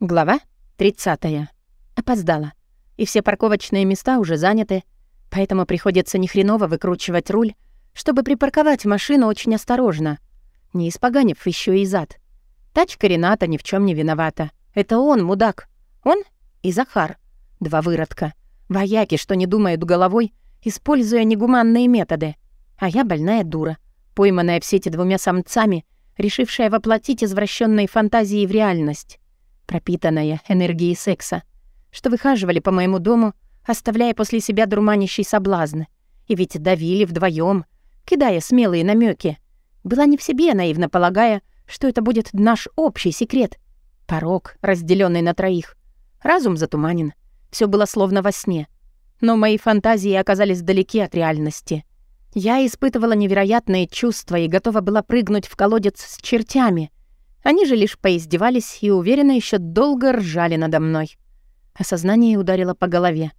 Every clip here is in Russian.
Глава 30. Опоздала. И все парковочные места уже заняты, поэтому приходится нехреново выкручивать руль, чтобы припарковать машину очень осторожно, не испоганив еще и зад. Тачка Рената ни в чем не виновата. Это он, мудак. Он и Захар. Два выродка. Вояки, что не думают головой, используя негуманные методы. А я больная дура, пойманная в сети двумя самцами, решившая воплотить извращенные фантазии в реальность пропитанная энергией секса, что выхаживали по моему дому, оставляя после себя дурманящий соблазн. И ведь давили вдвоем, кидая смелые намеки. Была не в себе, наивно полагая, что это будет наш общий секрет. Порог, разделенный на троих. Разум затуманен. Все было словно во сне. Но мои фантазии оказались далеки от реальности. Я испытывала невероятные чувства и готова была прыгнуть в колодец с чертями, они же лишь поиздевались и уверенно еще долго ржали надо мной. Осознание ударило по голове.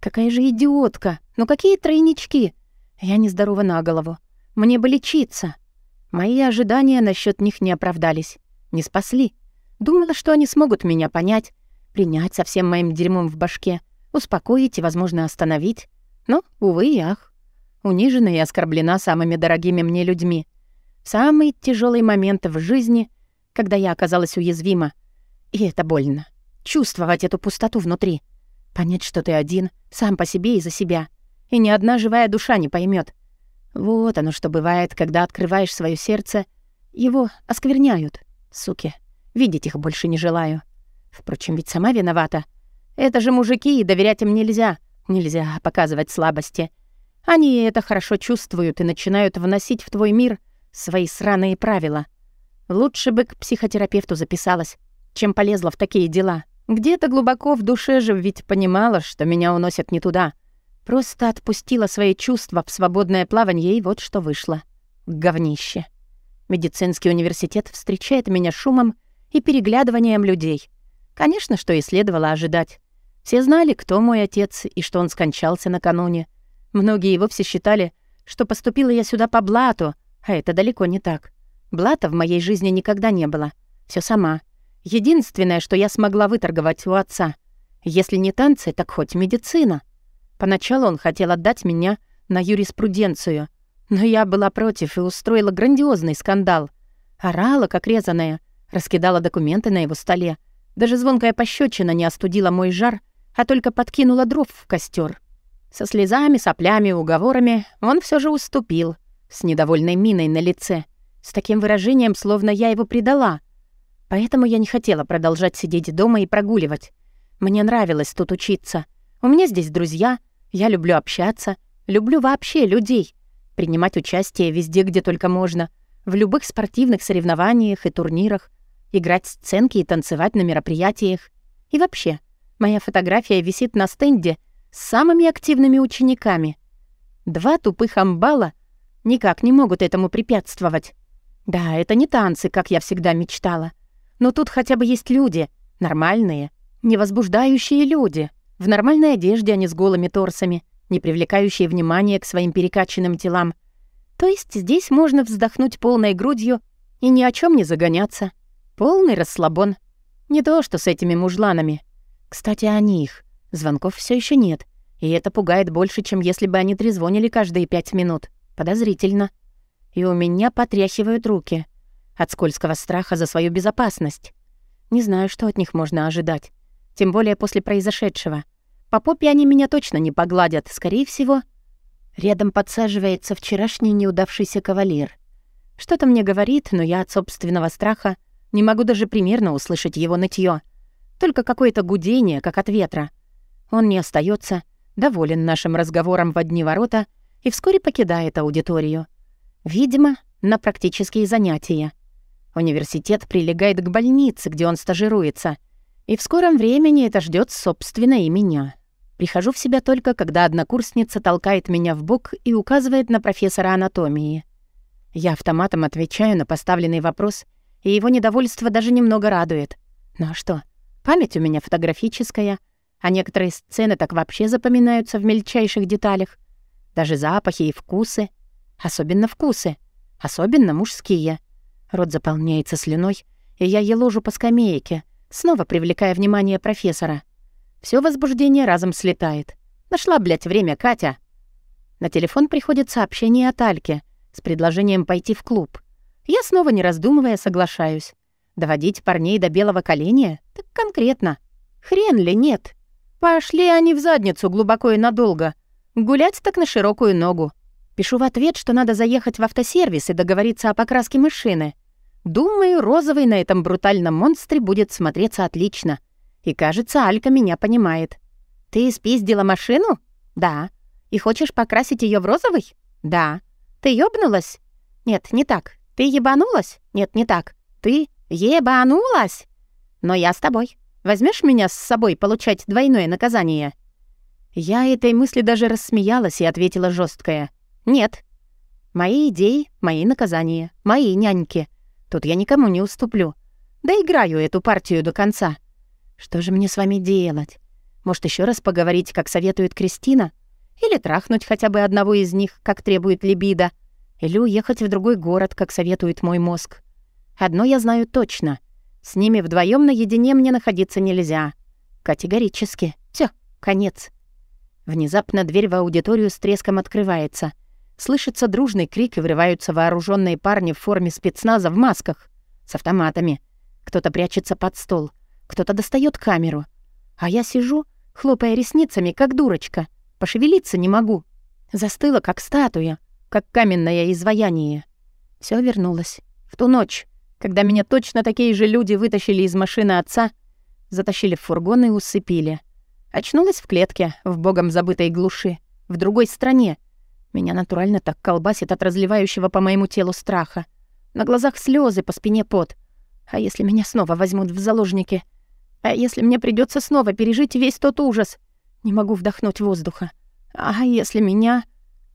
Какая же идиотка! Ну какие тройнички? Я нездорова на голову. Мне бы лечиться. Мои ожидания насчет них не оправдались. Не спасли. Думала, что они смогут меня понять, принять со всем моим дерьмом в башке, успокоить и, возможно, остановить. Но, увы и ах. Унижена и оскорблена самыми дорогими мне людьми. Самый тяжелый момент в жизни когда я оказалась уязвима. И это больно. Чувствовать эту пустоту внутри. Понять, что ты один, сам по себе и за себя. И ни одна живая душа не поймет. Вот оно что бывает, когда открываешь свое сердце. Его оскверняют. Суки. Видеть их больше не желаю. Впрочем, ведь сама виновата. Это же мужики, и доверять им нельзя. Нельзя показывать слабости. Они это хорошо чувствуют и начинают вносить в твой мир свои сраные правила. Лучше бы к психотерапевту записалась, чем полезла в такие дела. Где-то глубоко в душе же ведь понимала, что меня уносят не туда. Просто отпустила свои чувства в свободное плавание, и вот что вышло. Говнище. Медицинский университет встречает меня шумом и переглядыванием людей. Конечно, что и следовало ожидать. Все знали, кто мой отец и что он скончался накануне. Многие вовсе считали, что поступила я сюда по блату, а это далеко не так. Блата в моей жизни никогда не было. Все сама. Единственное, что я смогла выторговать у отца. Если не танцы, так хоть медицина. Поначалу он хотел отдать меня на юриспруденцию, но я была против и устроила грандиозный скандал. Орала, как резаная, раскидала документы на его столе. Даже звонкая пощечина не остудила мой жар, а только подкинула дров в костер. Со слезами, соплями, уговорами он все же уступил, с недовольной миной на лице — с таким выражением, словно я его предала. Поэтому я не хотела продолжать сидеть дома и прогуливать. Мне нравилось тут учиться. У меня здесь друзья, я люблю общаться, люблю вообще людей, принимать участие везде, где только можно, в любых спортивных соревнованиях и турнирах, играть сценки и танцевать на мероприятиях. И вообще, моя фотография висит на стенде с самыми активными учениками. Два тупых амбала никак не могут этому препятствовать. Да, это не танцы, как я всегда мечтала. Но тут хотя бы есть люди, нормальные, не возбуждающие люди, в нормальной одежде, а не с голыми торсами, не привлекающие внимания к своим перекачанным телам. То есть здесь можно вздохнуть полной грудью и ни о чем не загоняться. Полный расслабон. Не то, что с этими мужланами. Кстати, о них. Звонков все еще нет. И это пугает больше, чем если бы они трезвонили каждые пять минут. Подозрительно и у меня потряхивают руки от скользкого страха за свою безопасность. Не знаю, что от них можно ожидать, тем более после произошедшего. По попе они меня точно не погладят, скорее всего. Рядом подсаживается вчерашний неудавшийся кавалер. Что-то мне говорит, но я от собственного страха не могу даже примерно услышать его нытье. Только какое-то гудение, как от ветра. Он не остается, доволен нашим разговором в одни ворота и вскоре покидает аудиторию. Видимо, на практические занятия. Университет прилегает к больнице, где он стажируется, и в скором времени это ждет собственно и меня. Прихожу в себя только, когда однокурсница толкает меня в бок и указывает на профессора анатомии. Я автоматом отвечаю на поставленный вопрос, и его недовольство даже немного радует. Ну а что? Память у меня фотографическая, а некоторые сцены так вообще запоминаются в мельчайших деталях. Даже запахи и вкусы. Особенно вкусы. Особенно мужские. Рот заполняется слюной, и я еложу по скамейке, снова привлекая внимание профессора. Все возбуждение разом слетает. Нашла, блядь, время, Катя. На телефон приходит сообщение от Альки с предложением пойти в клуб. Я снова, не раздумывая, соглашаюсь. Доводить парней до белого коленя? Так конкретно. Хрен ли нет? Пошли они в задницу глубоко и надолго. Гулять так на широкую ногу. Пишу в ответ, что надо заехать в автосервис и договориться о покраске машины. Думаю, розовый на этом брутальном монстре будет смотреться отлично. И кажется, Алька меня понимает. «Ты спиздила машину?» «Да». «И хочешь покрасить ее в розовый?» «Да». «Ты ёбнулась?» «Нет, не так. Ты ебанулась?» «Нет, не так. Ты ебанулась?» «Но я с тобой. Возьмешь меня с собой получать двойное наказание?» Я этой мысли даже рассмеялась и ответила жесткое. «Нет». «Мои идеи, мои наказания, мои няньки. Тут я никому не уступлю. Доиграю эту партию до конца. Что же мне с вами делать? Может, еще раз поговорить, как советует Кристина? Или трахнуть хотя бы одного из них, как требует либидо? Или уехать в другой город, как советует мой мозг? Одно я знаю точно. С ними вдвоем наедине мне находиться нельзя. Категорически. Все, конец. Внезапно дверь в аудиторию с треском открывается. Слышится дружный крик и врываются вооруженные парни в форме спецназа в масках. С автоматами. Кто-то прячется под стол. Кто-то достает камеру. А я сижу, хлопая ресницами, как дурочка. Пошевелиться не могу. Застыла, как статуя, как каменное изваяние. Все вернулось. В ту ночь, когда меня точно такие же люди вытащили из машины отца, затащили в фургон и усыпили. Очнулась в клетке, в богом забытой глуши, в другой стране. Меня натурально так колбасит от разливающего по моему телу страха. На глазах слезы, по спине пот. А если меня снова возьмут в заложники — а если мне придется снова пережить весь тот ужас? Не могу вдохнуть воздуха. А если меня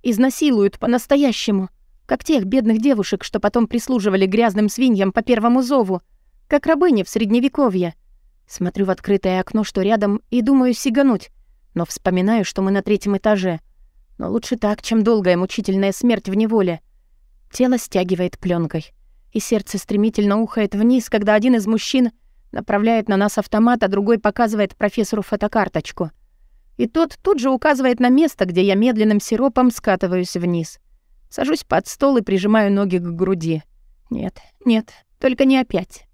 изнасилуют по-настоящему? Как тех бедных девушек, что потом прислуживали грязным свиньям по первому зову. Как рабыни в Средневековье. Смотрю в открытое окно, что рядом, и думаю сигануть. Но вспоминаю, что мы на третьем этаже. Но лучше так, чем долгая мучительная смерть в неволе. Тело стягивает пленкой, и сердце стремительно ухает вниз, когда один из мужчин Направляет на нас автомат, а другой показывает профессору фотокарточку. И тот тут же указывает на место, где я медленным сиропом скатываюсь вниз. Сажусь под стол и прижимаю ноги к груди. Нет, нет, только не опять.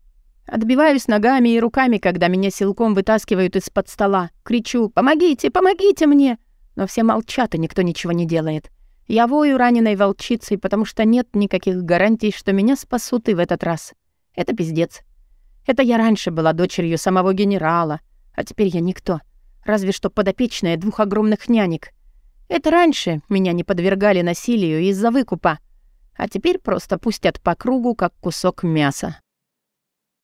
Отбиваюсь ногами и руками, когда меня силком вытаскивают из-под стола. Кричу «Помогите, помогите мне!» Но все молчат, и никто ничего не делает. Я вою раненой волчицей, потому что нет никаких гарантий, что меня спасут и в этот раз. Это пиздец. Это я раньше была дочерью самого генерала, а теперь я никто. Разве что подопечная двух огромных нянек. Это раньше меня не подвергали насилию из-за выкупа, а теперь просто пустят по кругу, как кусок мяса.